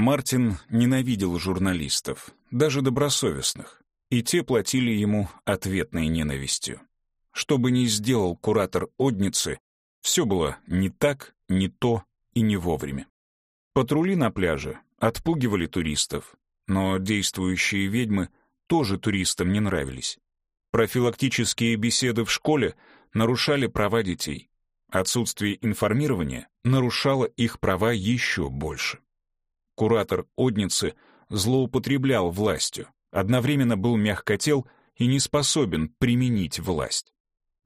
Мартин ненавидел журналистов, даже добросовестных, и те платили ему ответной ненавистью. Что бы ни сделал куратор Одницы, все было не так, не то и не вовремя. Патрули на пляже отпугивали туристов, но действующие ведьмы тоже туристам не нравились. Профилактические беседы в школе нарушали права детей. Отсутствие информирования нарушало их права еще больше. Куратор Одницы злоупотреблял властью, одновременно был мягкотел и не способен применить власть.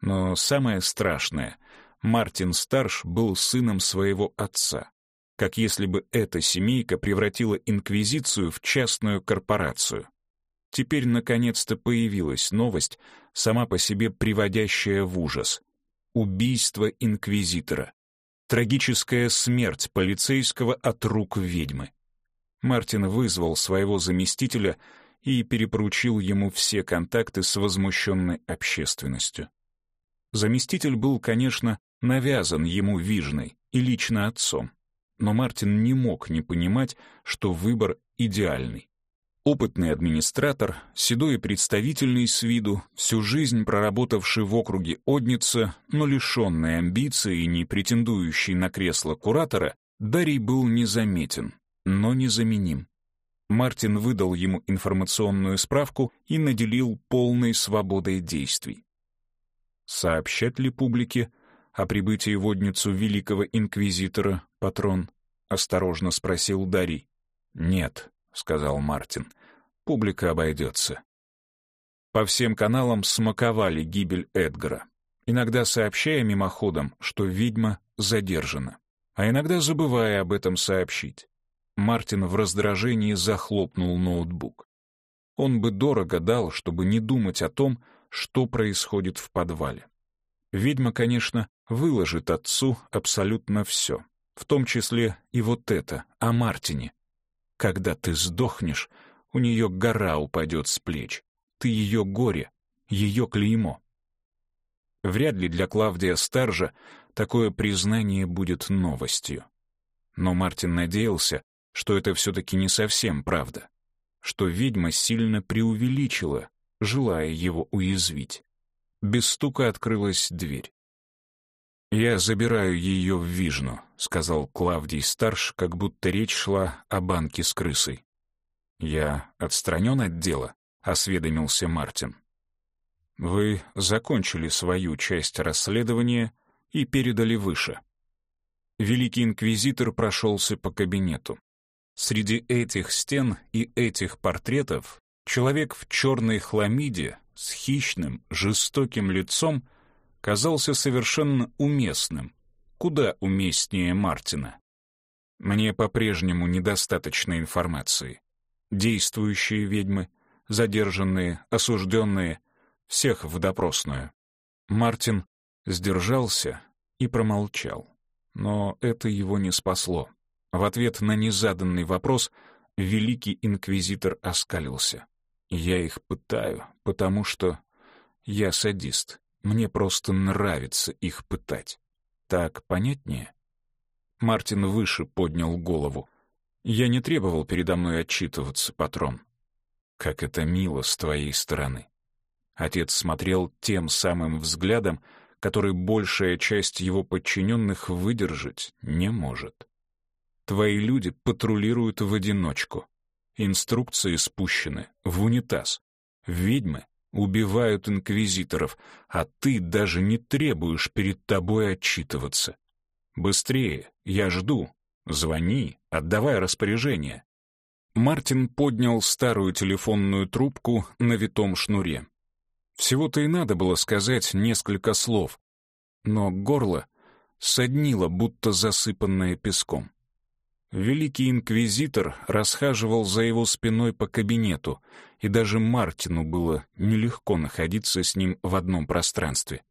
Но самое страшное — Мартин Старш был сыном своего отца, как если бы эта семейка превратила Инквизицию в частную корпорацию. Теперь наконец-то появилась новость, сама по себе приводящая в ужас. Убийство инквизитора. Трагическая смерть полицейского от рук ведьмы. Мартин вызвал своего заместителя и перепоручил ему все контакты с возмущенной общественностью. Заместитель был, конечно, навязан ему Вижной и лично отцом, но Мартин не мог не понимать, что выбор идеальный. Опытный администратор, седой и представительный с виду, всю жизнь проработавший в округе Одница, но лишенный амбиций и не претендующий на кресло куратора, Дарий был незаметен, но незаменим. Мартин выдал ему информационную справку и наделил полной свободой действий. Сообщать ли публике о прибытии в Одницу великого инквизитора, патрон? — осторожно спросил Дарий. «Нет», — сказал Мартин. «Публика обойдется». По всем каналам смаковали гибель Эдгара, иногда сообщая мимоходом, что ведьма задержана, а иногда забывая об этом сообщить. Мартин в раздражении захлопнул ноутбук. Он бы дорого дал, чтобы не думать о том, что происходит в подвале. Ведьма, конечно, выложит отцу абсолютно все, в том числе и вот это, о Мартине, когда ты сдохнешь, у нее гора упадет с плеч. Ты ее горе, ее клеймо. Вряд ли для Клавдия Старжа такое признание будет новостью. Но Мартин надеялся, что это все-таки не совсем правда, что ведьма сильно преувеличила, желая его уязвить. Без стука открылась дверь. «Я забираю ее в Вижну», — сказал Клавдий Старш, как будто речь шла о банке с крысой. «Я отстранен от дела», — осведомился Мартин. «Вы закончили свою часть расследования и передали выше». Великий инквизитор прошелся по кабинету. Среди этих стен и этих портретов человек в черной хламиде с хищным, жестоким лицом — казался совершенно уместным, куда уместнее Мартина. Мне по-прежнему недостаточно информации. Действующие ведьмы, задержанные, осужденные, всех в допросную. Мартин сдержался и промолчал. Но это его не спасло. В ответ на незаданный вопрос великий инквизитор оскалился. «Я их пытаю, потому что я садист. Мне просто нравится их пытать. Так понятнее? Мартин выше поднял голову. Я не требовал передо мной отчитываться, патрон. Как это мило с твоей стороны. Отец смотрел тем самым взглядом, который большая часть его подчиненных выдержать не может. Твои люди патрулируют в одиночку. Инструкции спущены в унитаз. Ведьмы убивают инквизиторов, а ты даже не требуешь перед тобой отчитываться. Быстрее, я жду. Звони, отдавай распоряжение. Мартин поднял старую телефонную трубку на витом шнуре. Всего-то и надо было сказать несколько слов, но горло соднило, будто засыпанное песком. Великий инквизитор расхаживал за его спиной по кабинету, и даже Мартину было нелегко находиться с ним в одном пространстве.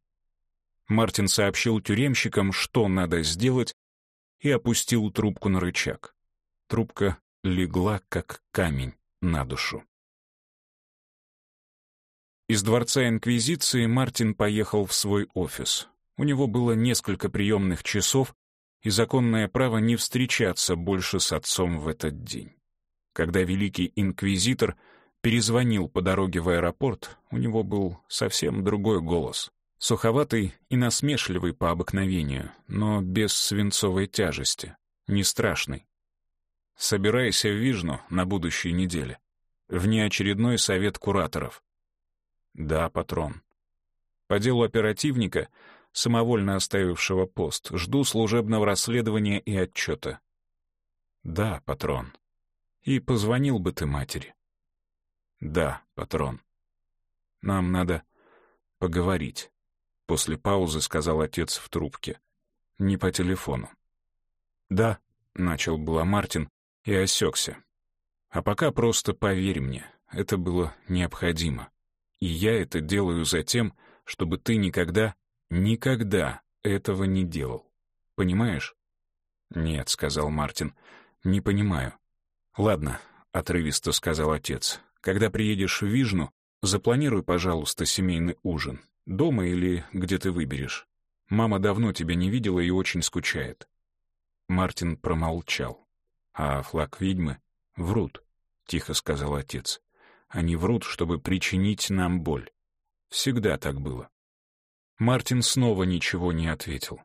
Мартин сообщил тюремщикам, что надо сделать, и опустил трубку на рычаг. Трубка легла, как камень, на душу. Из дворца Инквизиции Мартин поехал в свой офис. У него было несколько приемных часов, и законное право не встречаться больше с отцом в этот день. Когда великий инквизитор перезвонил по дороге в аэропорт, у него был совсем другой голос. Суховатый и насмешливый по обыкновению, но без свинцовой тяжести, не страшный. Собирайся в Вижну на будущей неделе. Внеочередной совет кураторов. Да, патрон. По делу оперативника, самовольно оставившего пост, жду служебного расследования и отчета. Да, патрон. И позвонил бы ты матери. Да, патрон. Нам надо поговорить. После паузы сказал отец в трубке. Не по телефону. Да, начал было Мартин и осекся. А пока просто поверь мне, это было необходимо. И я это делаю за тем, чтобы ты никогда, никогда этого не делал. Понимаешь? Нет, сказал Мартин. Не понимаю. Ладно, отрывисто сказал отец. Когда приедешь в Вижну, запланируй, пожалуйста, семейный ужин. Дома или где ты выберешь. Мама давно тебя не видела и очень скучает. Мартин промолчал. А флаг ведьмы врут, тихо сказал отец. Они врут, чтобы причинить нам боль. Всегда так было. Мартин снова ничего не ответил.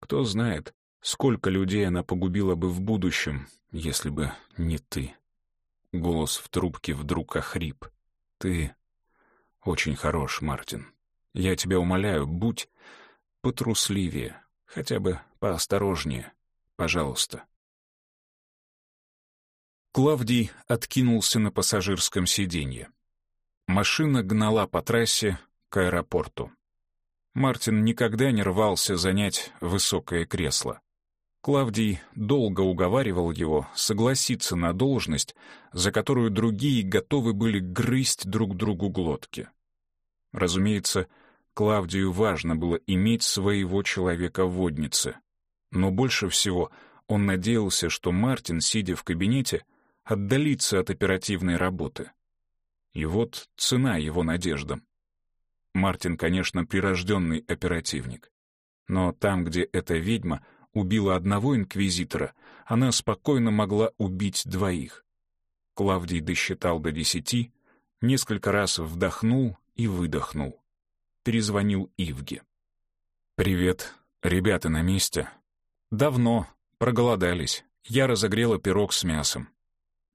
Кто знает, сколько людей она погубила бы в будущем, если бы не ты. Голос в трубке вдруг охрип. Ты очень хорош, Мартин. Я тебя умоляю, будь потрусливее, хотя бы поосторожнее, пожалуйста. Клавдий откинулся на пассажирском сиденье. Машина гнала по трассе к аэропорту. Мартин никогда не рвался занять высокое кресло. Клавдий долго уговаривал его согласиться на должность, за которую другие готовы были грызть друг другу глотки. Разумеется, Клавдию важно было иметь своего человека в воднице. Но больше всего он надеялся, что Мартин, сидя в кабинете, отдалится от оперативной работы. И вот цена его надеждам. Мартин, конечно, прирожденный оперативник. Но там, где эта ведьма убила одного инквизитора, она спокойно могла убить двоих. Клавдий досчитал до десяти, несколько раз вдохнул и выдохнул. Перезвонил Ивге. «Привет. Ребята на месте?» «Давно. Проголодались. Я разогрела пирог с мясом».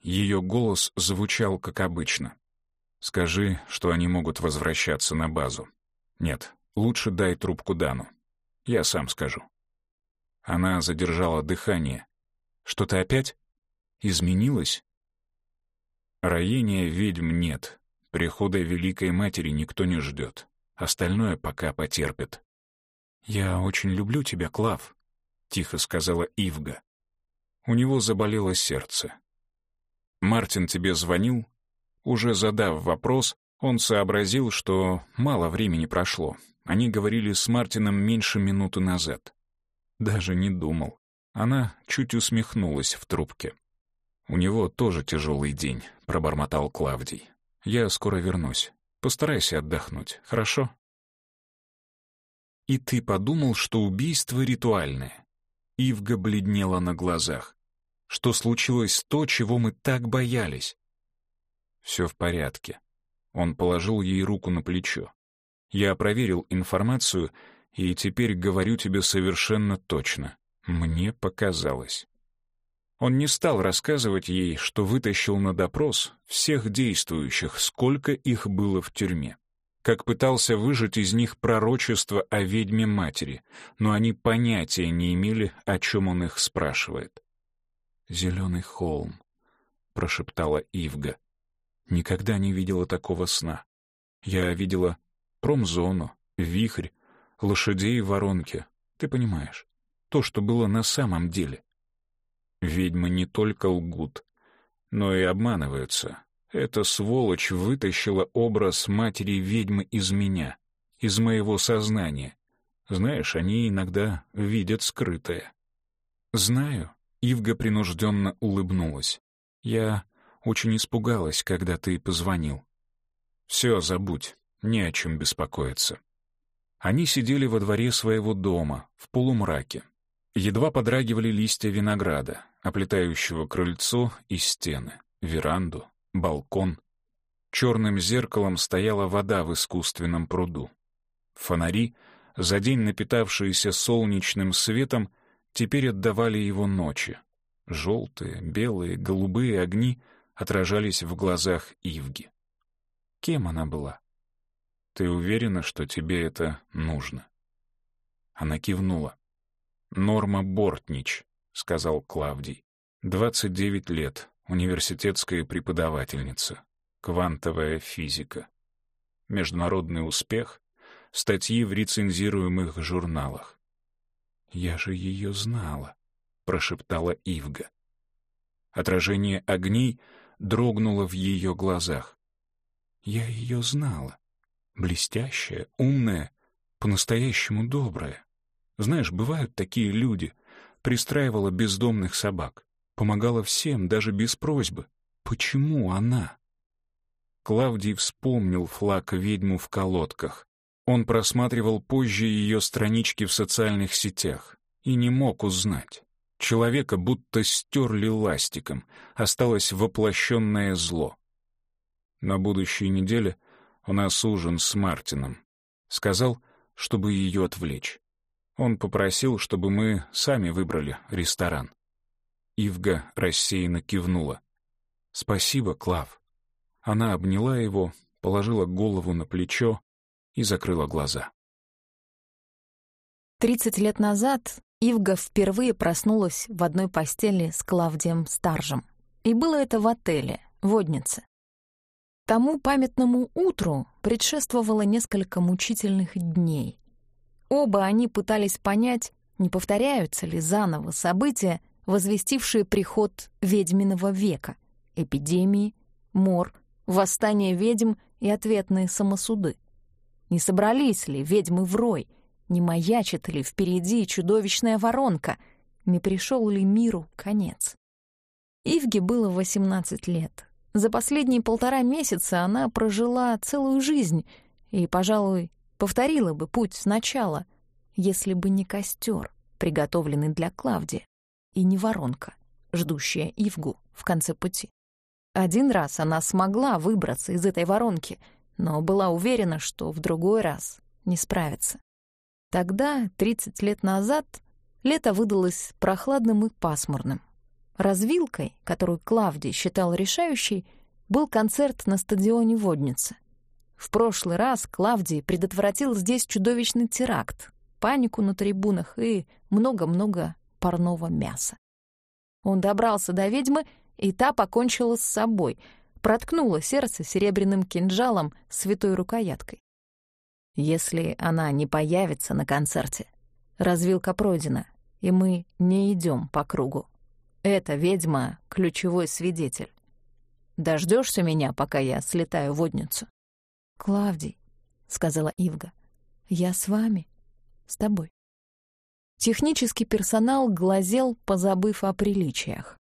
Ее голос звучал как обычно. «Скажи, что они могут возвращаться на базу. Нет, лучше дай трубку Дану. Я сам скажу». Она задержала дыхание. «Что-то опять? Изменилось?» Роения ведьм нет, Прихода Великой Матери никто не ждет. Остальное пока потерпит. «Я очень люблю тебя, Клав», — тихо сказала Ивга. У него заболело сердце. «Мартин тебе звонил?» Уже задав вопрос, он сообразил, что мало времени прошло. Они говорили с Мартином меньше минуты назад. Даже не думал. Она чуть усмехнулась в трубке. «У него тоже тяжелый день», — пробормотал Клавдий. Я скоро вернусь. Постарайся отдохнуть, хорошо? И ты подумал, что убийство ритуальное. Ивга бледнела на глазах. Что случилось то, чего мы так боялись? Все в порядке. Он положил ей руку на плечо. Я проверил информацию, и теперь говорю тебе совершенно точно. Мне показалось. Он не стал рассказывать ей, что вытащил на допрос всех действующих, сколько их было в тюрьме. Как пытался выжать из них пророчество о ведьме матери, но они понятия не имели, о чем он их спрашивает. «Зеленый холм», — прошептала Ивга. «Никогда не видела такого сна. Я видела промзону, вихрь, лошадей в воронке. Ты понимаешь, то, что было на самом деле. Ведьмы не только лгут, но и обманываются. Эта сволочь вытащила образ матери-ведьмы из меня, из моего сознания. Знаешь, они иногда видят скрытое. Знаю, Ивга принужденно улыбнулась. Я очень испугалась, когда ты позвонил. Все, забудь, не о чем беспокоиться. Они сидели во дворе своего дома, в полумраке. Едва подрагивали листья винограда, оплетающего крыльцо и стены, веранду, балкон. Черным зеркалом стояла вода в искусственном пруду. Фонари, за день напитавшиеся солнечным светом, теперь отдавали его ночи. Желтые, белые, голубые огни отражались в глазах Ивги. Кем она была? Ты уверена, что тебе это нужно? Она кивнула. «Норма Бортнич», — сказал Клавдий. «Двадцать девять лет, университетская преподавательница, квантовая физика. Международный успех, статьи в рецензируемых журналах. «Я же ее знала», — прошептала Ивга. Отражение огней дрогнуло в ее глазах. «Я ее знала. Блестящая, умная, по-настоящему добрая. Знаешь, бывают такие люди. Пристраивала бездомных собак. Помогала всем, даже без просьбы. Почему она? Клавдий вспомнил флаг ведьму в колодках. Он просматривал позже ее странички в социальных сетях и не мог узнать. Человека будто стерли ластиком, осталось воплощенное зло. На будущей неделе у нас ужин с Мартином. Сказал, чтобы ее отвлечь. Он попросил, чтобы мы сами выбрали ресторан. Ивга рассеянно кивнула. «Спасибо, Клав». Она обняла его, положила голову на плечо и закрыла глаза. Тридцать лет назад Ивга впервые проснулась в одной постели с Клавдием Старжем. И было это в отеле, Воднице. Тому памятному утру предшествовало несколько мучительных дней. Оба они пытались понять, не повторяются ли заново события, возвестившие приход ведьминого века, эпидемии, мор, восстание ведьм и ответные самосуды. Не собрались ли ведьмы в рой, не маячит ли впереди чудовищная воронка, не пришел ли миру конец. Ивге было 18 лет. За последние полтора месяца она прожила целую жизнь и, пожалуй, повторила бы путь сначала, если бы не костер, приготовленный для Клавдия, и не воронка, ждущая Ивгу в конце пути. Один раз она смогла выбраться из этой воронки, но была уверена, что в другой раз не справится. Тогда, 30 лет назад, лето выдалось прохладным и пасмурным. Развилкой, которую Клавдий считал решающей, был концерт на стадионе Водницы. В прошлый раз Клавдий предотвратил здесь чудовищный теракт, панику на трибунах и много-много парного мяса. Он добрался до ведьмы, и та покончила с собой, проткнула сердце серебряным кинжалом с святой рукояткой. Если она не появится на концерте, развилка пройдена, и мы не идем по кругу. Эта ведьма — ключевой свидетель. Дождешься меня, пока я слетаю в водницу? «Клавдий», — сказала Ивга, — «я с вами, с тобой». Технический персонал глазел, позабыв о приличиях.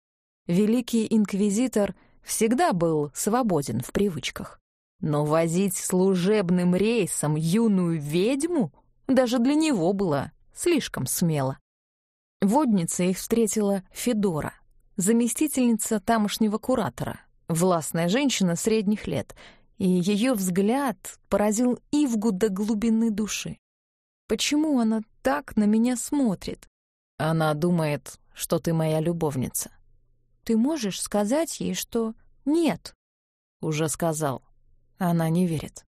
Великий инквизитор всегда был свободен в привычках. Но возить служебным рейсом юную ведьму даже для него было слишком смело. Водница их встретила Федора, заместительница тамошнего куратора, властная женщина средних лет — и ее взгляд поразил Ивгу до глубины души. Почему она так на меня смотрит? Она думает, что ты моя любовница. Ты можешь сказать ей, что нет? Уже сказал. Она не верит.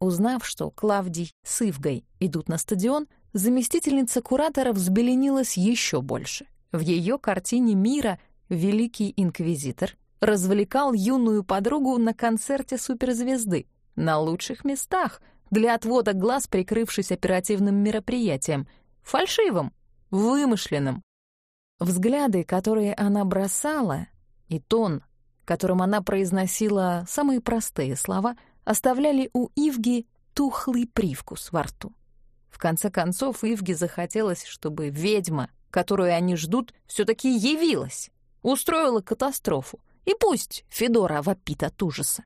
Узнав, что Клавдий с Ивгой идут на стадион, заместительница куратора взбеленилась еще больше. В ее картине мира великий инквизитор развлекал юную подругу на концерте суперзвезды, на лучших местах, для отвода глаз прикрывшись оперативным мероприятием, фальшивым, вымышленным. Взгляды, которые она бросала, и тон, которым она произносила самые простые слова, оставляли у Ивги тухлый привкус во рту. В конце концов, Ивге захотелось, чтобы ведьма, которую они ждут, все таки явилась, устроила катастрофу, и пусть Федора вопит от ужаса.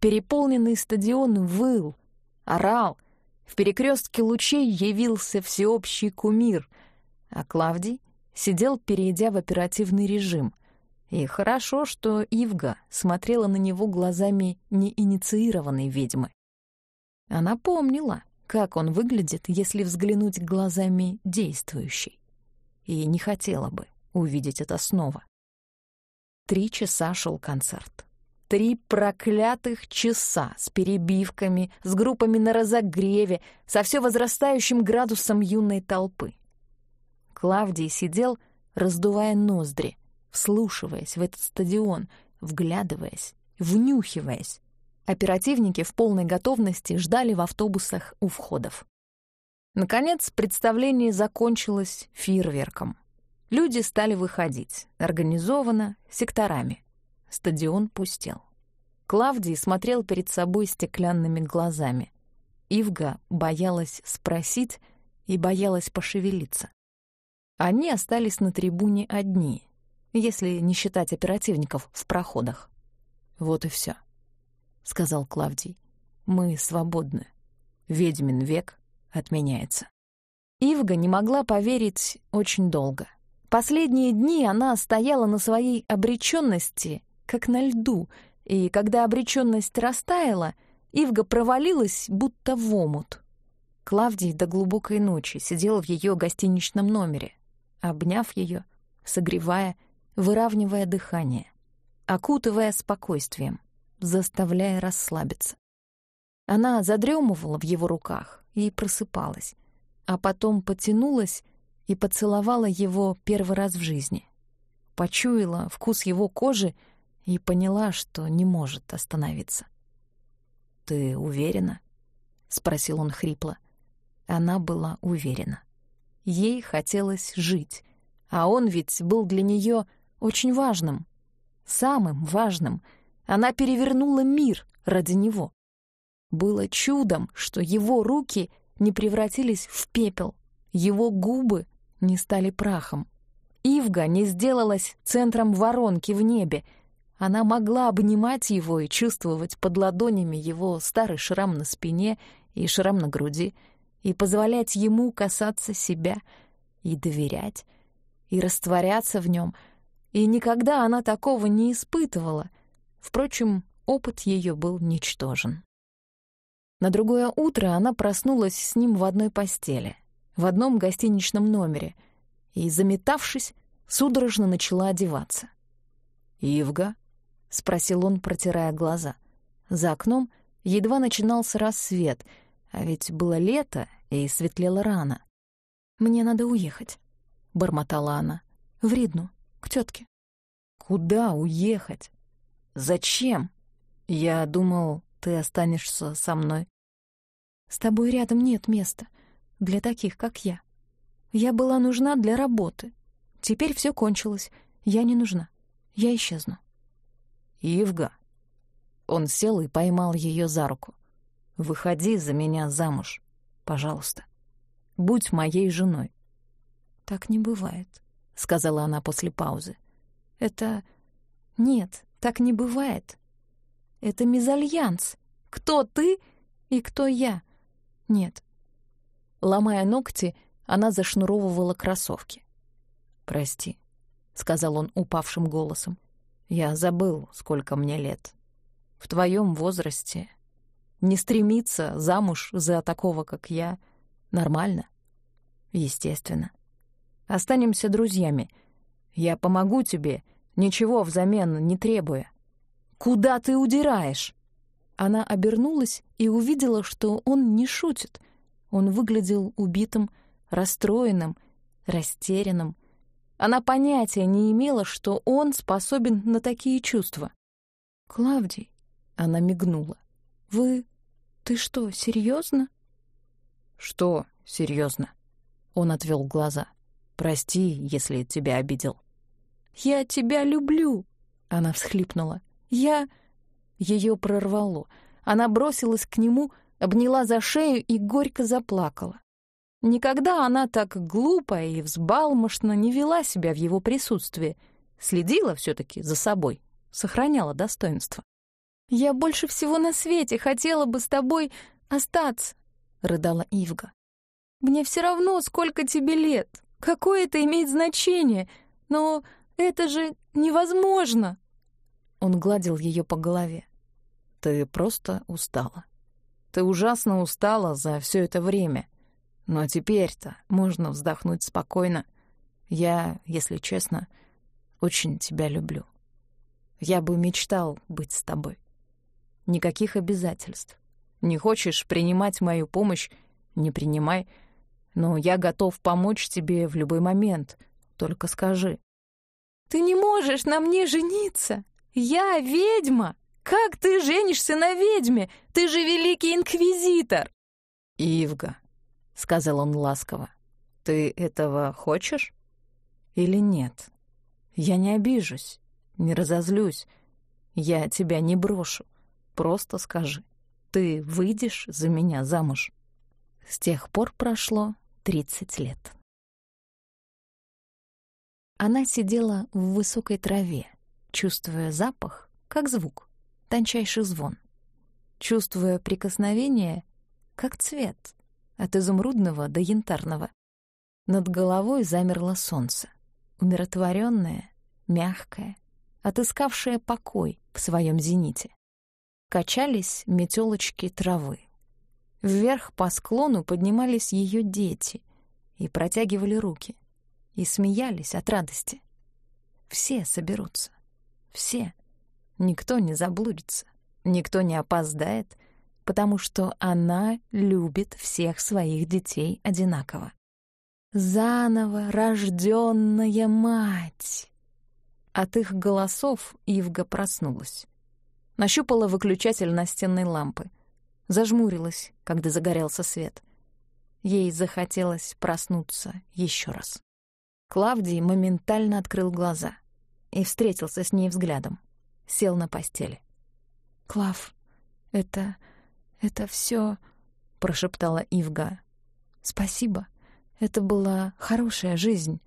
Переполненный стадион выл, орал. В перекрестке лучей явился всеобщий кумир. А Клавдий сидел, перейдя в оперативный режим. И хорошо, что Ивга смотрела на него глазами неинициированной ведьмы. Она помнила, как он выглядит, если взглянуть глазами действующей. И не хотела бы увидеть это снова. Три часа шел концерт. Три проклятых часа с перебивками, с группами на разогреве, со все возрастающим градусом юной толпы. Клавдий сидел, раздувая ноздри, вслушиваясь в этот стадион, вглядываясь, внюхиваясь. Оперативники в полной готовности ждали в автобусах у входов. Наконец, представление закончилось фейерверком. Люди стали выходить, организованно, секторами. Стадион пустел. Клавдий смотрел перед собой стеклянными глазами. Ивга боялась спросить и боялась пошевелиться. Они остались на трибуне одни, если не считать оперативников в проходах. «Вот и все, сказал Клавдий. «Мы свободны. Ведьмин век отменяется». Ивга не могла поверить очень долго — Последние дни она стояла на своей обреченности, как на льду, и когда обреченность растаяла, Ивга провалилась, будто в омут. Клавдий до глубокой ночи сидел в ее гостиничном номере, обняв ее, согревая, выравнивая дыхание, окутывая спокойствием, заставляя расслабиться. Она задремывала в его руках и просыпалась, а потом потянулась и поцеловала его первый раз в жизни. Почуяла вкус его кожи и поняла, что не может остановиться. «Ты уверена?» — спросил он хрипло. Она была уверена. Ей хотелось жить, а он ведь был для нее очень важным, самым важным. Она перевернула мир ради него. Было чудом, что его руки не превратились в пепел, его губы не стали прахом. Ивга не сделалась центром воронки в небе. Она могла обнимать его и чувствовать под ладонями его старый шрам на спине и шрам на груди, и позволять ему касаться себя, и доверять, и растворяться в нем. И никогда она такого не испытывала. Впрочем, опыт ее был ничтожен. На другое утро она проснулась с ним в одной постели — в одном гостиничном номере и, заметавшись, судорожно начала одеваться. «Ивга?» — спросил он, протирая глаза. За окном едва начинался рассвет, а ведь было лето и светлело рано. «Мне надо уехать», — бормотала она. «В Ридну, к тетке». «Куда уехать? Зачем? Я думал, ты останешься со мной». «С тобой рядом нет места для таких, как я. Я была нужна для работы. Теперь все кончилось. Я не нужна. Я исчезну. Ивга. Он сел и поймал ее за руку. Выходи за меня замуж, пожалуйста. Будь моей женой. Так не бывает, сказала она после паузы. Это нет, так не бывает. Это мезальянс. Кто ты и кто я? Нет, Ломая ногти, она зашнуровывала кроссовки. «Прости», — сказал он упавшим голосом. «Я забыл, сколько мне лет. В твоем возрасте не стремиться замуж за такого, как я, нормально? Естественно. Останемся друзьями. Я помогу тебе, ничего взамен не требуя. Куда ты удираешь?» Она обернулась и увидела, что он не шутит — он выглядел убитым, расстроенным, растерянным. Она понятия не имела, что он способен на такие чувства. «Клавдий», — она мигнула, — «вы... ты что, серьезно? «Что серьезно? Он отвел глаза. «Прости, если тебя обидел». «Я тебя люблю», — она всхлипнула. «Я...» Ее прорвало. Она бросилась к нему, — обняла за шею и горько заплакала. Никогда она так глупо и взбалмошно не вела себя в его присутствии, следила все таки за собой, сохраняла достоинство. «Я больше всего на свете хотела бы с тобой остаться», — рыдала Ивга. «Мне все равно, сколько тебе лет. Какое это имеет значение? Но это же невозможно!» Он гладил ее по голове. «Ты просто устала. Ты ужасно устала за все это время. Но теперь-то можно вздохнуть спокойно. Я, если честно, очень тебя люблю. Я бы мечтал быть с тобой. Никаких обязательств. Не хочешь принимать мою помощь — не принимай. Но я готов помочь тебе в любой момент. Только скажи. «Ты не можешь на мне жениться! Я ведьма! Как ты женишься на ведьме? Ты же великий инквизитор!» «Ивга, — сказал он ласково. «Ты этого хочешь или нет? Я не обижусь, не разозлюсь. Я тебя не брошу. Просто скажи, ты выйдешь за меня замуж?» С тех пор прошло тридцать лет. Она сидела в высокой траве, чувствуя запах, как звук, тончайший звон, чувствуя прикосновение, как цвет — от изумрудного до янтарного. Над головой замерло солнце, умиротворенное, мягкое, отыскавшее покой в своем зените. Качались метелочки травы. Вверх по склону поднимались ее дети и протягивали руки, и смеялись от радости. Все соберутся, все. Никто не заблудится, никто не опоздает — потому что она любит всех своих детей одинаково. Заново рожденная мать! От их голосов Ивга проснулась. Нащупала выключатель настенной лампы. Зажмурилась, когда загорелся свет. Ей захотелось проснуться еще раз. Клавдий моментально открыл глаза и встретился с ней взглядом. Сел на постели. «Клав, это... «Это все, прошептала Ивга. «Спасибо. Это была хорошая жизнь.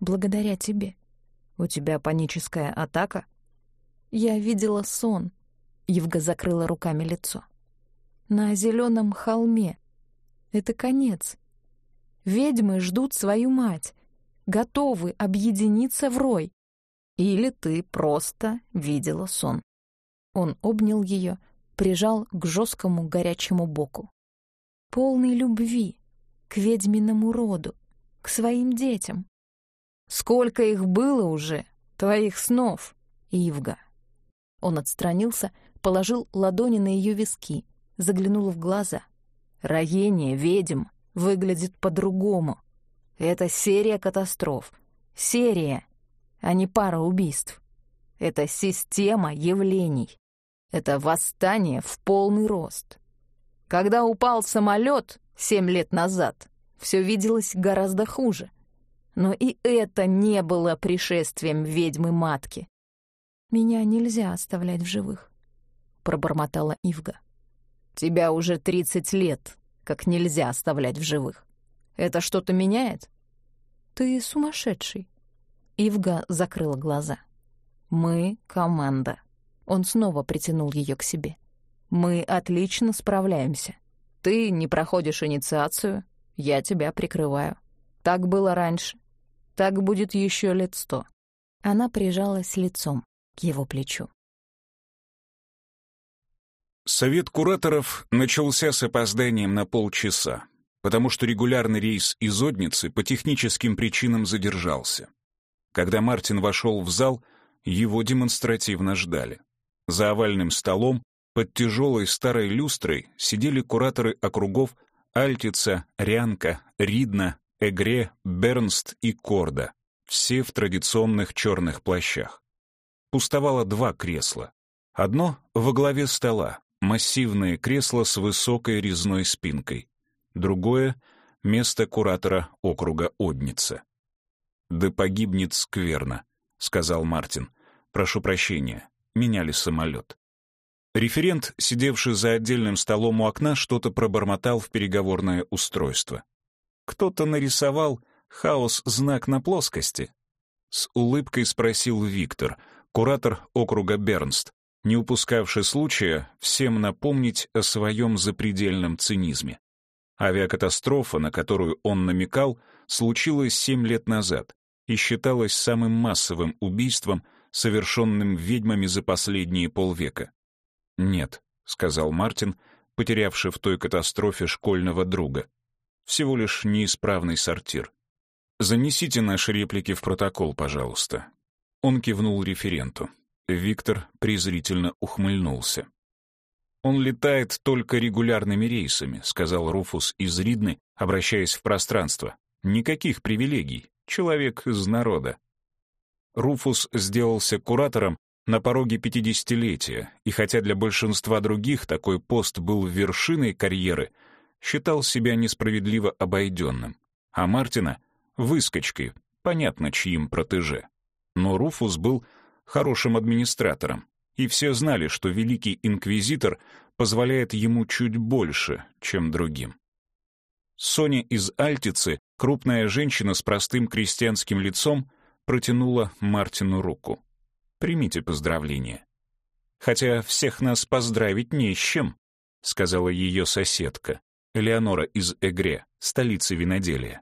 Благодаря тебе». «У тебя паническая атака?» «Я видела сон». Ивга закрыла руками лицо. «На зеленом холме. Это конец. Ведьмы ждут свою мать, готовы объединиться в рой. Или ты просто видела сон». Он обнял ее, прижал к жесткому горячему боку. Полный любви к ведьминому роду, к своим детям. Сколько их было уже, твоих снов, Ивга. Он отстранился, положил ладони на ее виски, заглянул в глаза. Роение ведьм выглядит по-другому. Это серия катастроф. Серия, а не пара убийств. Это система явлений. Это восстание в полный рост. Когда упал самолет семь лет назад, все виделось гораздо хуже. Но и это не было пришествием ведьмы-матки. «Меня нельзя оставлять в живых», — пробормотала Ивга. «Тебя уже тридцать лет, как нельзя оставлять в живых. Это что-то меняет?» «Ты сумасшедший». Ивга закрыла глаза. «Мы — команда. Он снова притянул ее к себе. «Мы отлично справляемся. Ты не проходишь инициацию, я тебя прикрываю. Так было раньше. Так будет еще лет сто». Она прижалась лицом к его плечу. Совет кураторов начался с опозданием на полчаса, потому что регулярный рейс из Одницы по техническим причинам задержался. Когда Мартин вошел в зал, его демонстративно ждали. За овальным столом под тяжелой старой люстрой сидели кураторы округов Альтица, Рянка, Ридна, Эгре, Бернст и Корда, все в традиционных черных плащах. Пустовало два кресла. Одно во главе стола, массивное кресло с высокой резной спинкой. Другое — место куратора округа Одница. «Да погибнет скверно», — сказал Мартин. «Прошу прощения, меняли самолет. Референт, сидевший за отдельным столом у окна, что-то пробормотал в переговорное устройство. Кто-то нарисовал хаос-знак на плоскости. С улыбкой спросил Виктор, куратор округа Бернст, не упускавший случая всем напомнить о своем запредельном цинизме. Авиакатастрофа, на которую он намекал, случилась семь лет назад и считалась самым массовым убийством, совершенным ведьмами за последние полвека. «Нет», — сказал Мартин, потерявший в той катастрофе школьного друга. «Всего лишь неисправный сортир. Занесите наши реплики в протокол, пожалуйста». Он кивнул референту. Виктор презрительно ухмыльнулся. «Он летает только регулярными рейсами», — сказал Руфус из Ридны, обращаясь в пространство. «Никаких привилегий. Человек из народа». Руфус сделался куратором на пороге пятидесятилетия, и хотя для большинства других такой пост был вершиной карьеры, считал себя несправедливо обойденным, а Мартина — выскочкой, понятно, чьим протеже. Но Руфус был хорошим администратором, и все знали, что великий инквизитор позволяет ему чуть больше, чем другим. Соня из Альтицы, крупная женщина с простым крестьянским лицом, протянула Мартину руку. «Примите поздравления». «Хотя всех нас поздравить не с чем», — сказала ее соседка, Элеонора из Эгре, столицы виноделия.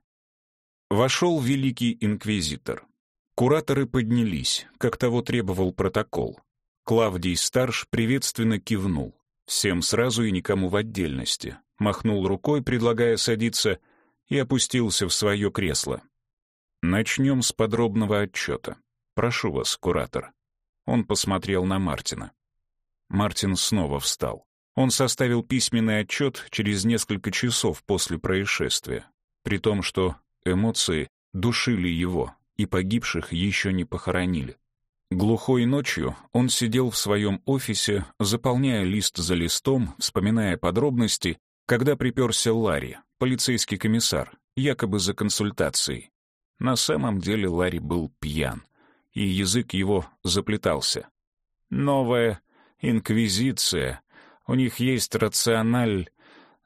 Вошел великий инквизитор. Кураторы поднялись, как того требовал протокол. Клавдий Старш приветственно кивнул. Всем сразу и никому в отдельности. Махнул рукой, предлагая садиться, и опустился в свое кресло. Начнем с подробного отчета. Прошу вас, куратор. Он посмотрел на Мартина. Мартин снова встал. Он составил письменный отчет через несколько часов после происшествия, при том, что эмоции душили его, и погибших еще не похоронили. Глухой ночью он сидел в своем офисе, заполняя лист за листом, вспоминая подробности, когда приперся Ларри, полицейский комиссар, якобы за консультацией. На самом деле Ларри был пьян, и язык его заплетался. «Новая инквизиция. У них есть рациональ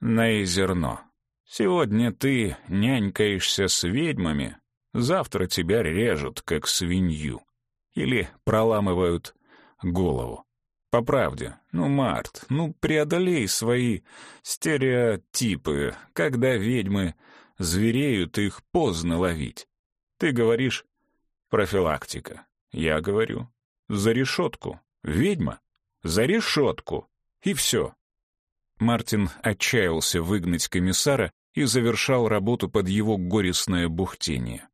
на зерно. Сегодня ты нянькаешься с ведьмами, завтра тебя режут, как свинью» или проламывают голову. По правде, ну, Март, ну, преодолей свои стереотипы. Когда ведьмы звереют, их поздно ловить. Ты говоришь профилактика. Я говорю за решетку. Ведьма за решетку. И все. Мартин отчаялся выгнать комиссара и завершал работу под его горестное бухтение.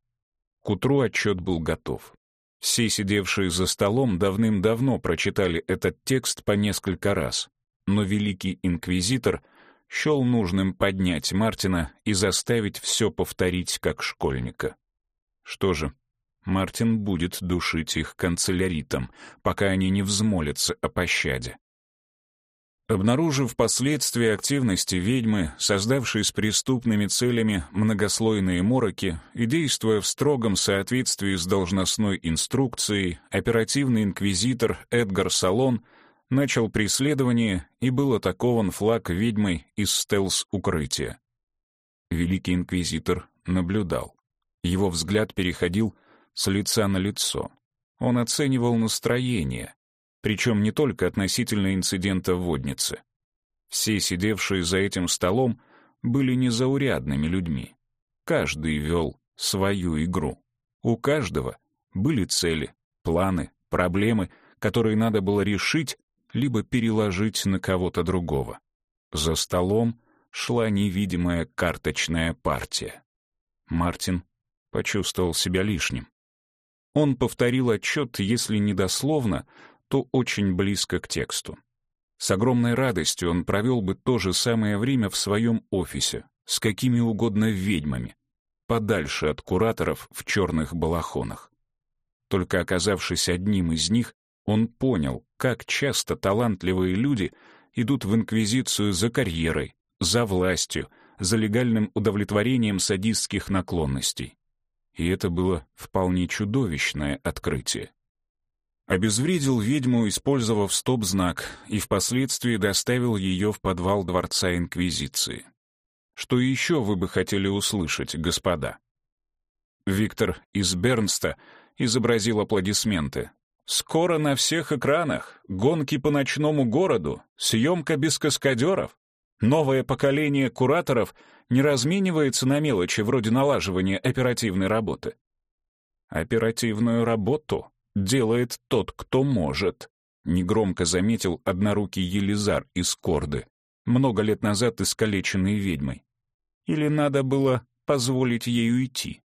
К утру отчет был готов. Все сидевшие за столом давным-давно прочитали этот текст по несколько раз, но великий инквизитор счел нужным поднять Мартина и заставить все повторить как школьника. Что же, Мартин будет душить их канцеляритом, пока они не взмолятся о пощаде. Обнаружив впоследствии активности ведьмы, создавшей с преступными целями многослойные мороки и действуя в строгом соответствии с должностной инструкцией, оперативный инквизитор Эдгар Салон начал преследование и был атакован флаг ведьмой из стелс-укрытия. Великий инквизитор наблюдал. Его взгляд переходил с лица на лицо. Он оценивал настроение, причем не только относительно инцидента в воднице. Все сидевшие за этим столом были незаурядными людьми. Каждый вел свою игру. У каждого были цели, планы, проблемы, которые надо было решить либо переложить на кого-то другого. За столом шла невидимая карточная партия. Мартин почувствовал себя лишним. Он повторил отчет, если не дословно, то очень близко к тексту. С огромной радостью он провел бы то же самое время в своем офисе, с какими угодно ведьмами, подальше от кураторов в черных балахонах. Только оказавшись одним из них, он понял, как часто талантливые люди идут в инквизицию за карьерой, за властью, за легальным удовлетворением садистских наклонностей. И это было вполне чудовищное открытие. Обезвредил ведьму, использовав стоп-знак, и впоследствии доставил ее в подвал Дворца Инквизиции. Что еще вы бы хотели услышать, господа? Виктор из Бернста изобразил аплодисменты. «Скоро на всех экранах. Гонки по ночному городу. Съемка без каскадеров. Новое поколение кураторов не разменивается на мелочи вроде налаживания оперативной работы. Оперативную работу делает тот, кто может, негромко заметил однорукий Елизар из Корды, много лет назад искалеченный ведьмой. Или надо было позволить ей уйти?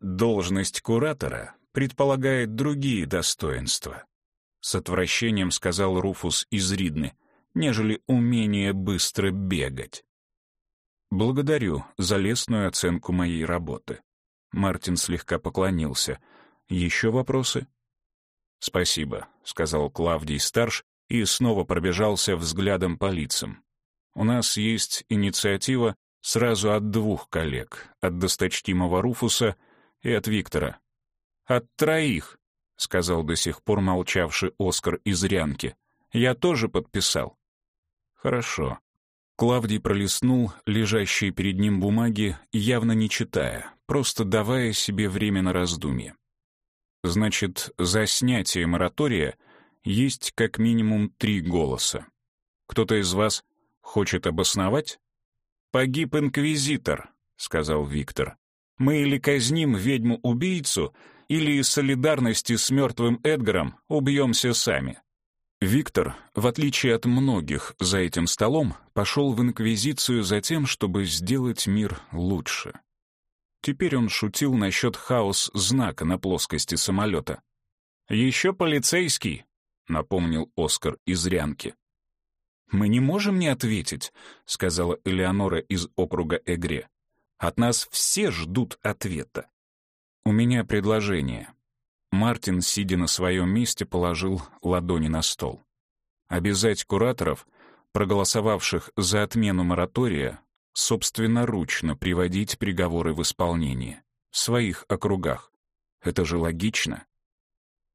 Должность куратора предполагает другие достоинства. С отвращением сказал Руфус из Ридны, нежели умение быстро бегать. Благодарю за лестную оценку моей работы. Мартин слегка поклонился. Еще вопросы? Спасибо, сказал Клавдий Старш и снова пробежался взглядом по лицам. У нас есть инициатива сразу от двух коллег, от досточтимого Руфуса и от Виктора. От троих, сказал до сих пор молчавший Оскар из Рянки. Я тоже подписал. Хорошо. Клавдий пролистнул лежащие перед ним бумаги, явно не читая, просто давая себе время на раздумье. Значит, за снятие моратория есть как минимум три голоса. Кто-то из вас хочет обосновать? «Погиб инквизитор», — сказал Виктор. «Мы или казним ведьму-убийцу, или из солидарности с мертвым Эдгаром убьемся сами». Виктор, в отличие от многих за этим столом, пошел в инквизицию за тем, чтобы сделать мир лучше. Теперь он шутил насчет хаос знака на плоскости самолета. «Еще полицейский», — напомнил Оскар из Рянки. «Мы не можем не ответить», — сказала Элеонора из округа Эгре. «От нас все ждут ответа». «У меня предложение». Мартин, сидя на своем месте, положил ладони на стол. «Обязать кураторов, проголосовавших за отмену моратория, собственноручно приводить приговоры в исполнение в своих округах. Это же логично.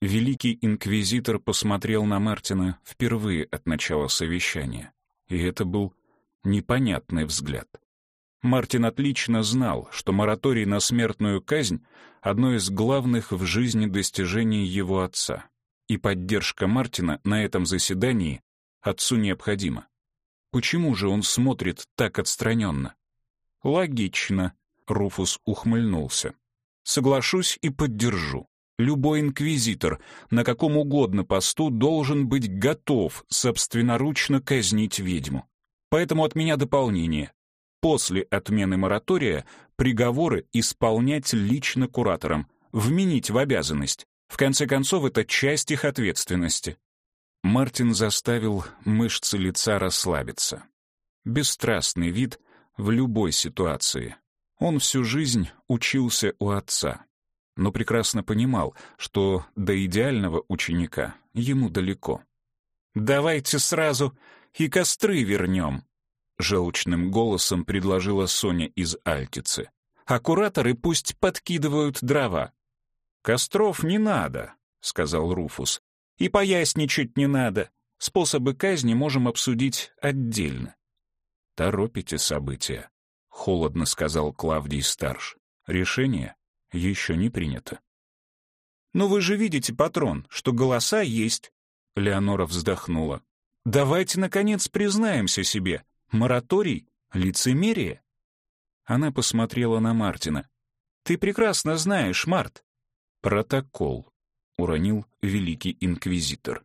Великий инквизитор посмотрел на Мартина впервые от начала совещания, и это был непонятный взгляд. Мартин отлично знал, что мораторий на смертную казнь — одно из главных в жизни достижений его отца, и поддержка Мартина на этом заседании отцу необходима. Почему же он смотрит так отстраненно? Логично, Руфус ухмыльнулся. Соглашусь и поддержу. Любой инквизитор на каком угодно посту должен быть готов собственноручно казнить ведьму. Поэтому от меня дополнение. После отмены моратория приговоры исполнять лично кураторам, вменить в обязанность. В конце концов, это часть их ответственности. Мартин заставил мышцы лица расслабиться. Бесстрастный вид в любой ситуации. Он всю жизнь учился у отца, но прекрасно понимал, что до идеального ученика ему далеко. «Давайте сразу и костры вернем», — желчным голосом предложила Соня из Альтицы. «А кураторы пусть подкидывают дрова». «Костров не надо», — сказал Руфус. И поясничать не надо. Способы казни можем обсудить отдельно. «Торопите события», — холодно сказал Клавдий Старш. «Решение еще не принято». «Но вы же видите, патрон, что голоса есть», — Леонора вздохнула. «Давайте, наконец, признаемся себе. Мораторий — лицемерие». Она посмотрела на Мартина. «Ты прекрасно знаешь, Март». «Протокол», уронил великий инквизитор.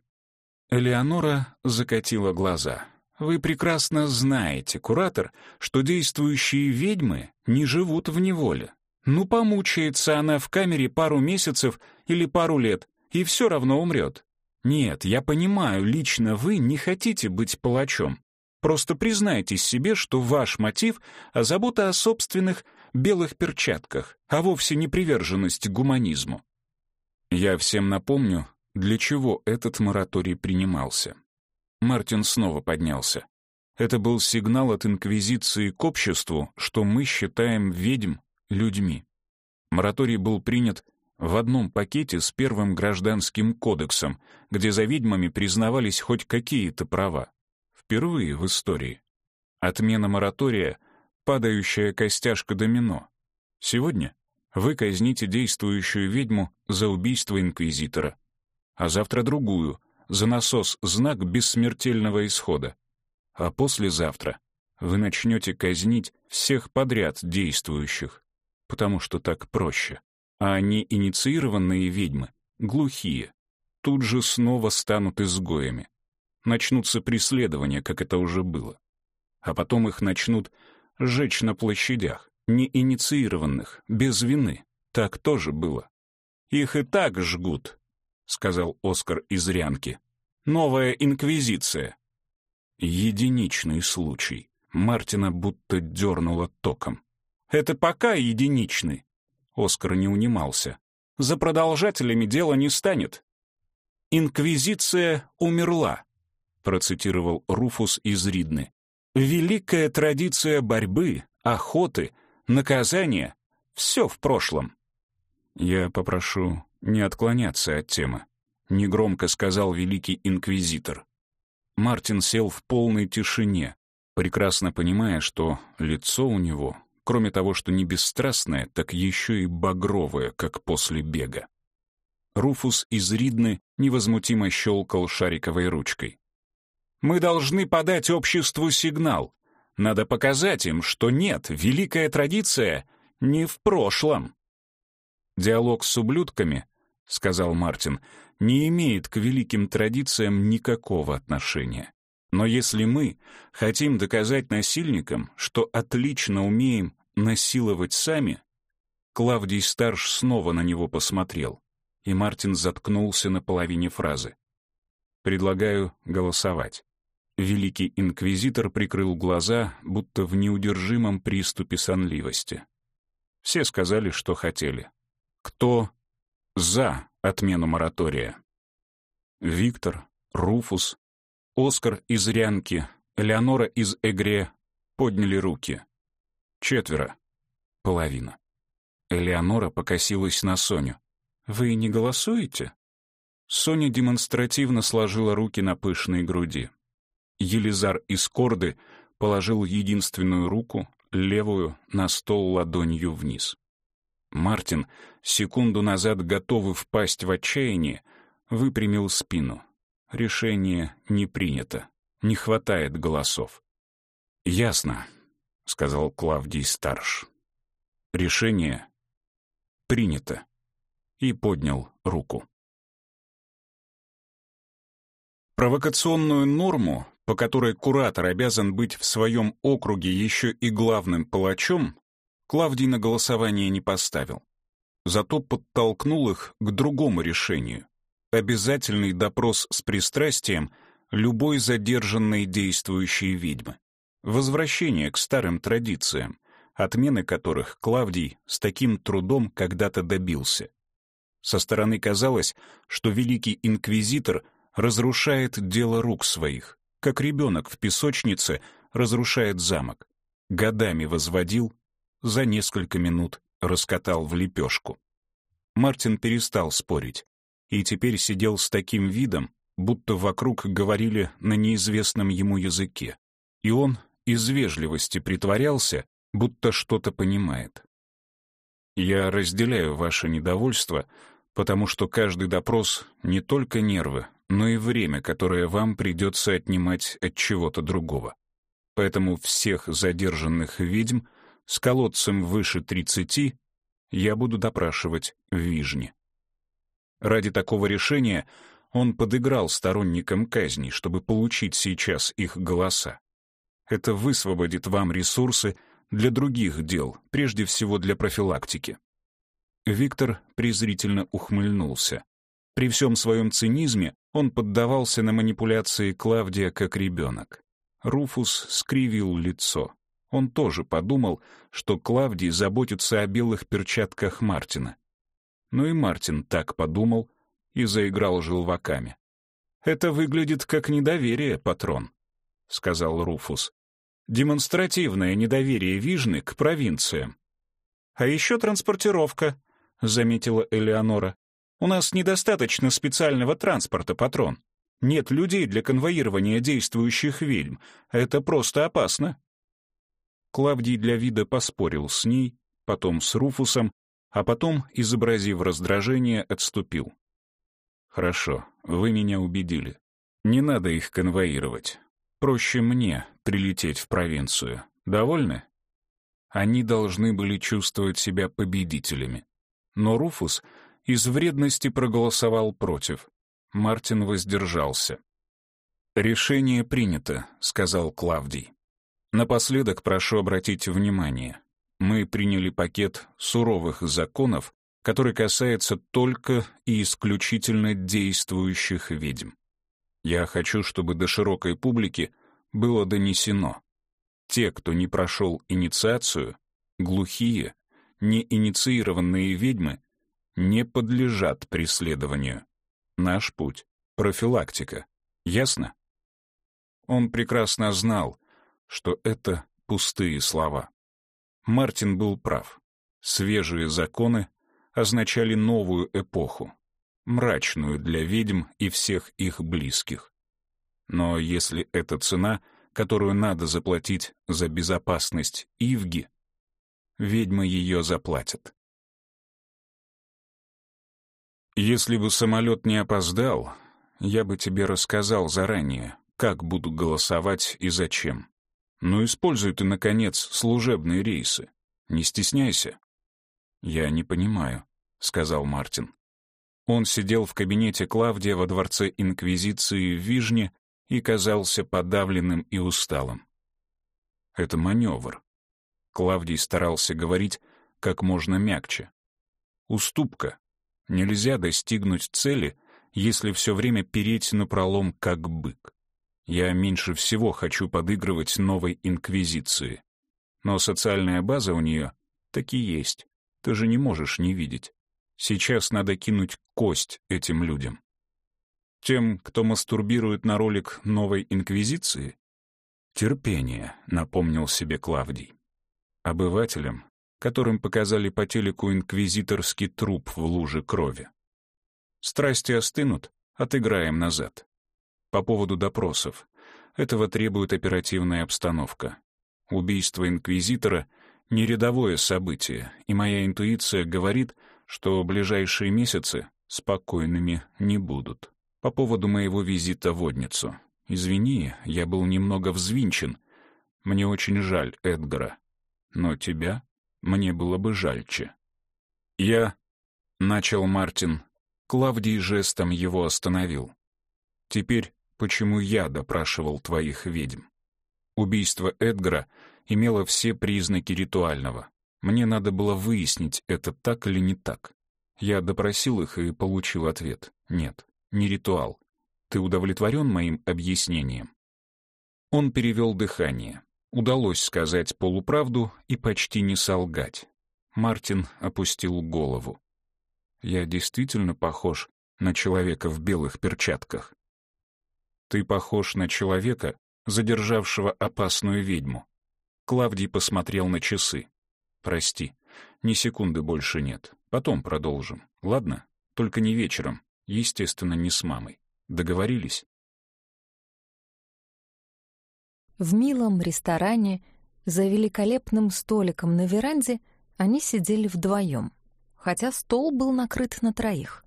Элеонора закатила глаза. «Вы прекрасно знаете, куратор, что действующие ведьмы не живут в неволе. Ну, помучается она в камере пару месяцев или пару лет, и все равно умрет. Нет, я понимаю, лично вы не хотите быть палачом. Просто признайтесь себе, что ваш мотив — забота о собственных белых перчатках, а вовсе не приверженность гуманизму. Я всем напомню, для чего этот мораторий принимался. Мартин снова поднялся. Это был сигнал от Инквизиции к обществу, что мы считаем ведьм людьми. Мораторий был принят в одном пакете с первым гражданским кодексом, где за ведьмами признавались хоть какие-то права. Впервые в истории. Отмена моратория — падающая костяшка домино. Сегодня вы казните действующую ведьму за убийство инквизитора, а завтра другую, за насос знак бессмертельного исхода. а послезавтра вы начнете казнить всех подряд действующих, потому что так проще. А неинициированные ведьмы, глухие, тут же снова станут изгоями. Начнутся преследования, как это уже было. А потом их начнут жечь на площадях, неинициированных, без вины. Так тоже было. «Их и так жгут», — сказал Оскар из Рянки. «Новая инквизиция». Единичный случай. Мартина будто дернуло током. «Это пока единичный». Оскар не унимался. «За продолжателями дело не станет». «Инквизиция умерла», — процитировал Руфус из Ридны. «Великая традиция борьбы, охоты, наказания — все в прошлом». «Я попрошу не отклоняться от темы», — негромко сказал великий инквизитор. Мартин сел в полной тишине, прекрасно понимая, что лицо у него, кроме того, что не бесстрастное, так еще и багровое, как после бега. Руфус из Ридны невозмутимо щелкал шариковой ручкой. «Мы должны подать обществу сигнал. Надо показать им, что нет, великая традиция не в прошлом». «Диалог с ублюдками», — сказал Мартин, — «не имеет к великим традициям никакого отношения. Но если мы хотим доказать насильникам, что отлично умеем насиловать сами...» Клавдий Старш снова на него посмотрел, и Мартин заткнулся на половине фразы. «Предлагаю голосовать». Великий инквизитор прикрыл глаза, будто в неудержимом приступе сонливости. Все сказали, что хотели. Кто за отмену моратория? Виктор, Руфус, Оскар из Рянки, Леонора из Эгре подняли руки. Четверо. Половина. Элеонора покосилась на Соню. «Вы не голосуете?» Соня демонстративно сложила руки на пышной груди. Елизар из Корды положил единственную руку, левую, на стол ладонью вниз. Мартин, секунду назад готовый впасть в отчаяние, выпрямил спину. Решение не принято. Не хватает голосов. «Ясно», — сказал Клавдий Старш. «Решение принято». И поднял руку. Провокационную норму, по которой куратор обязан быть в своем округе еще и главным палачом, Клавдий на голосование не поставил. Зато подтолкнул их к другому решению. Обязательный допрос с пристрастием любой задержанной действующей ведьмы. Возвращение к старым традициям, отмены которых Клавдий с таким трудом когда-то добился. Со стороны казалось, что великий инквизитор разрушает дело рук своих, как ребенок в песочнице разрушает замок. Годами возводил, за несколько минут раскатал в лепешку. Мартин перестал спорить и теперь сидел с таким видом, будто вокруг говорили на неизвестном ему языке. И он из вежливости притворялся, будто что-то понимает. «Я разделяю ваше недовольство, потому что каждый допрос — не только нервы, но и время, которое вам придется отнимать от чего-то другого. Поэтому всех задержанных ведьм — с колодцем выше 30 я буду допрашивать в Вижне. Ради такого решения он подыграл сторонникам казни, чтобы получить сейчас их голоса. Это высвободит вам ресурсы для других дел, прежде всего для профилактики. Виктор презрительно ухмыльнулся. При всем своем цинизме он поддавался на манипуляции Клавдия как ребенок. Руфус скривил лицо. Он тоже подумал, что Клавдий заботится о белых перчатках Мартина. Ну и Мартин так подумал и заиграл желваками. «Это выглядит как недоверие, патрон», — сказал Руфус. «Демонстративное недоверие Вижны к провинциям». «А еще транспортировка», — заметила Элеонора. «У нас недостаточно специального транспорта, патрон. Нет людей для конвоирования действующих ведьм. Это просто опасно». Клавдий для вида поспорил с ней, потом с Руфусом, а потом, изобразив раздражение, отступил. «Хорошо, вы меня убедили. Не надо их конвоировать. Проще мне прилететь в провинцию. Довольны? Они должны были чувствовать себя победителями. Но Руфус из вредности проголосовал против. Мартин воздержался. «Решение принято», — сказал Клавдий. «Напоследок прошу обратить внимание. Мы приняли пакет суровых законов, который касается только и исключительно действующих ведьм. Я хочу, чтобы до широкой публики было донесено. Те, кто не прошел инициацию, глухие, неинициированные ведьмы, не подлежат преследованию. Наш путь — профилактика. Ясно? Он прекрасно знал, что это пустые слова. Мартин был прав. Свежие законы означали новую эпоху, мрачную для ведьм и всех их близких. Но если это цена, которую надо заплатить за безопасность Ивги, ведьмы ее заплатят. Если бы самолет не опоздал, я бы тебе рассказал заранее, как буду голосовать и зачем. Но используй ты, наконец, служебные рейсы. Не стесняйся. Я не понимаю, — сказал Мартин. Он сидел в кабинете Клавдия во дворце Инквизиции в Вижне и казался подавленным и усталым. Это маневр. Клавдий старался говорить как можно мягче. Уступка. Нельзя достигнуть цели, если все время переть напролом как бык. Я меньше всего хочу подыгрывать новой инквизиции. Но социальная база у нее таки есть. Ты же не можешь не видеть. Сейчас надо кинуть кость этим людям. Тем, кто мастурбирует на ролик новой инквизиции? Терпение, напомнил себе Клавдий. Обывателям, которым показали по телеку инквизиторский труп в луже крови. Страсти остынут, отыграем назад. По поводу допросов. Этого требует оперативная обстановка. Убийство инквизитора — не рядовое событие, и моя интуиция говорит, что ближайшие месяцы спокойными не будут. По поводу моего визита в Водницу. Извини, я был немного взвинчен. Мне очень жаль Эдгара. Но тебя мне было бы жальче. Я... — начал Мартин. Клавдий жестом его остановил. Теперь почему я допрашивал твоих ведьм? Убийство Эдгара имело все признаки ритуального. Мне надо было выяснить, это так или не так. Я допросил их и получил ответ. Нет, не ритуал. Ты удовлетворен моим объяснением? Он перевел дыхание. Удалось сказать полуправду и почти не солгать. Мартин опустил голову. «Я действительно похож на человека в белых перчатках?» «Ты похож на человека, задержавшего опасную ведьму». Клавдий посмотрел на часы. «Прости, ни секунды больше нет. Потом продолжим, ладно? Только не вечером, естественно, не с мамой. Договорились?» В милом ресторане за великолепным столиком на веранде они сидели вдвоем, хотя стол был накрыт на троих.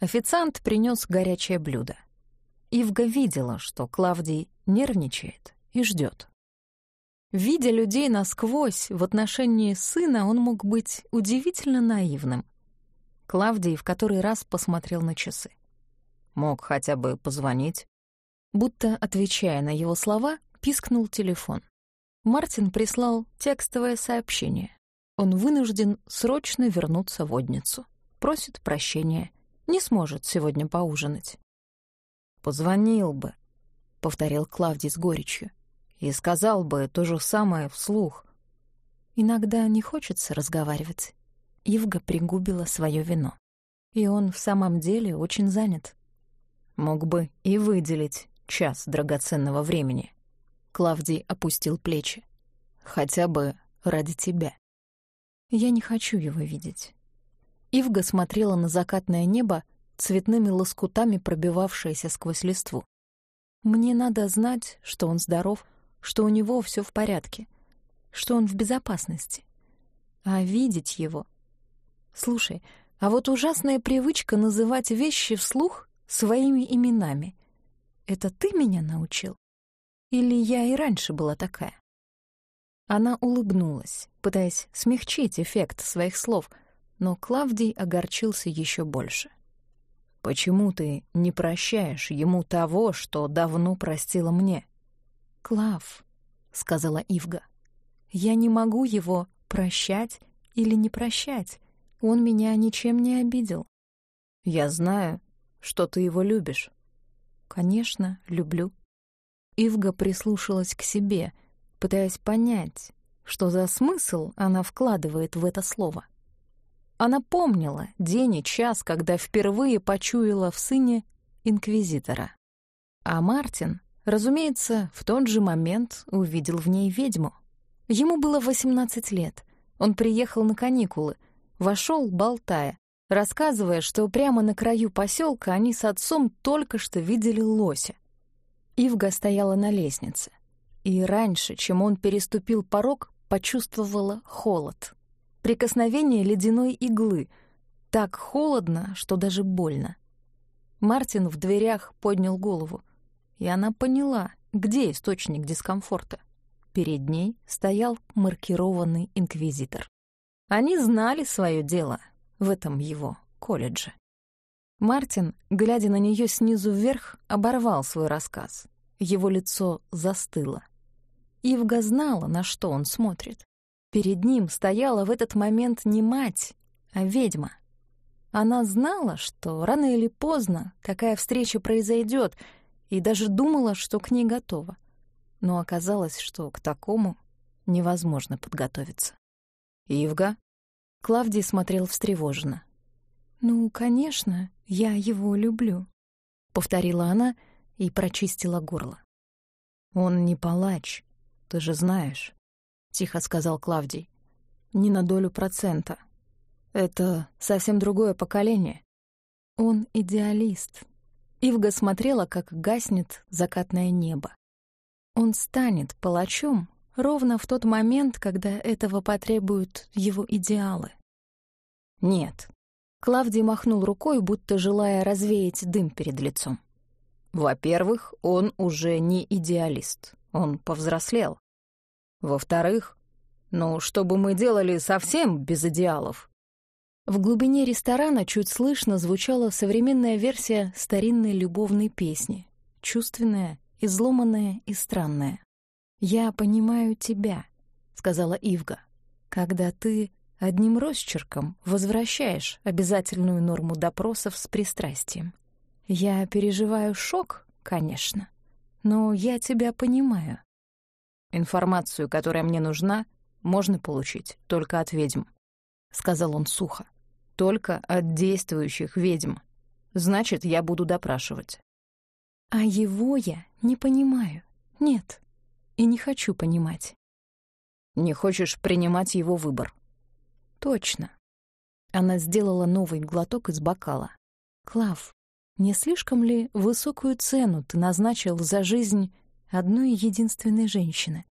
Официант принес горячее блюдо. Ивга видела, что Клавдий нервничает и ждет. Видя людей насквозь, в отношении сына он мог быть удивительно наивным. Клавдий в который раз посмотрел на часы. Мог хотя бы позвонить. Будто, отвечая на его слова, пискнул телефон. Мартин прислал текстовое сообщение. Он вынужден срочно вернуться в Одницу. Просит прощения. Не сможет сегодня поужинать. «Позвонил бы», — повторил Клавдий с горечью. «И сказал бы то же самое вслух». Иногда не хочется разговаривать. Ивга пригубила свое вино. И он в самом деле очень занят. Мог бы и выделить час драгоценного времени. Клавдий опустил плечи. «Хотя бы ради тебя». «Я не хочу его видеть». Ивга смотрела на закатное небо, цветными лоскутами пробивавшееся сквозь листву. «Мне надо знать, что он здоров, что у него все в порядке, что он в безопасности. А видеть его... Слушай, а вот ужасная привычка называть вещи вслух своими именами — это ты меня научил?» Или я и раньше была такая? Она улыбнулась, пытаясь смягчить эффект своих слов, но Клавдий огорчился еще больше. «Почему ты не прощаешь ему того, что давно простила мне?» «Клав», — сказала Ивга, — «я не могу его прощать или не прощать. Он меня ничем не обидел». «Я знаю, что ты его любишь». «Конечно, люблю». Ивга прислушалась к себе, пытаясь понять, что за смысл она вкладывает в это слово. Она помнила день и час, когда впервые почуяла в сыне инквизитора. А Мартин, разумеется, в тот же момент увидел в ней ведьму. Ему было 18 лет. Он приехал на каникулы, вошел, болтая, рассказывая, что прямо на краю поселка они с отцом только что видели лося. Ивга стояла на лестнице, и раньше, чем он переступил порог, почувствовала холод. Прикосновение ледяной иглы. Так холодно, что даже больно. Мартин в дверях поднял голову, и она поняла, где источник дискомфорта. Перед ней стоял маркированный инквизитор. Они знали свое дело — в этом его колледже. Мартин, глядя на нее снизу вверх, оборвал свой рассказ. Его лицо застыло. Ивга знала, на что он смотрит. Перед ним стояла в этот момент не мать, а ведьма. Она знала, что рано или поздно такая встреча произойдет, и даже думала, что к ней готова. Но оказалось, что к такому невозможно подготовиться. «Ивга?» Клавдий смотрел встревоженно. «Ну, конечно, я его люблю», — повторила она и прочистила горло. «Он не палач, ты же знаешь», — тихо сказал Клавдий. «Не на долю процента. Это совсем другое поколение». Он идеалист. Ивга смотрела, как гаснет закатное небо. Он станет палачом, ровно в тот момент, когда этого потребуют его идеалы. Нет. Клавдий махнул рукой, будто желая развеять дым перед лицом. Во-первых, он уже не идеалист, он повзрослел. Во-вторых, ну, что бы мы делали совсем без идеалов? В глубине ресторана чуть слышно звучала современная версия старинной любовной песни, чувственная, изломанная и странная. «Я понимаю тебя», — сказала Ивга, «когда ты одним росчерком возвращаешь обязательную норму допросов с пристрастием. Я переживаю шок, конечно, но я тебя понимаю. Информацию, которая мне нужна, можно получить только от ведьм, — сказал он сухо. Только от действующих ведьм. Значит, я буду допрашивать. А его я не понимаю. Нет, и не хочу понимать. Не хочешь принимать его выбор. Точно. Она сделала новый глоток из бокала. Клав, не слишком ли высокую цену ты назначил за жизнь одной единственной женщины?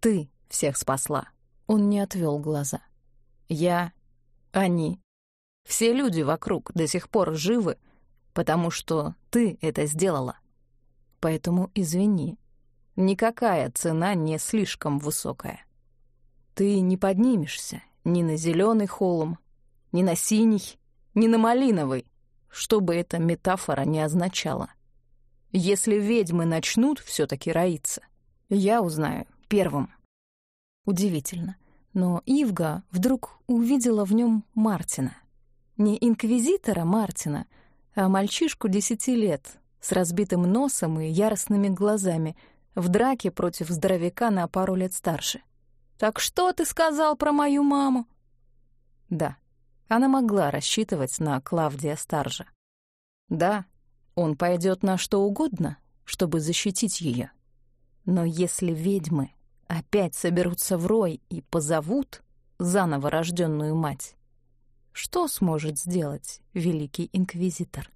Ты всех спасла. Он не отвел глаза. Я, они, все люди вокруг до сих пор живы, потому что ты это сделала. Поэтому извини, никакая цена не слишком высокая. Ты не поднимешься, ни на зеленый холм, ни на синий, ни на малиновый, что бы эта метафора не означала. Если ведьмы начнут все таки роиться, я узнаю первым. Удивительно, но Ивга вдруг увидела в нем Мартина. Не инквизитора Мартина, а мальчишку десяти лет, с разбитым носом и яростными глазами, в драке против здоровяка на пару лет старше. «Так что ты сказал про мою маму?» Да, она могла рассчитывать на Клавдия Старжа. Да, он пойдет на что угодно, чтобы защитить ее. Но если ведьмы опять соберутся в рой и позовут заново рожденную мать, что сможет сделать великий инквизитор?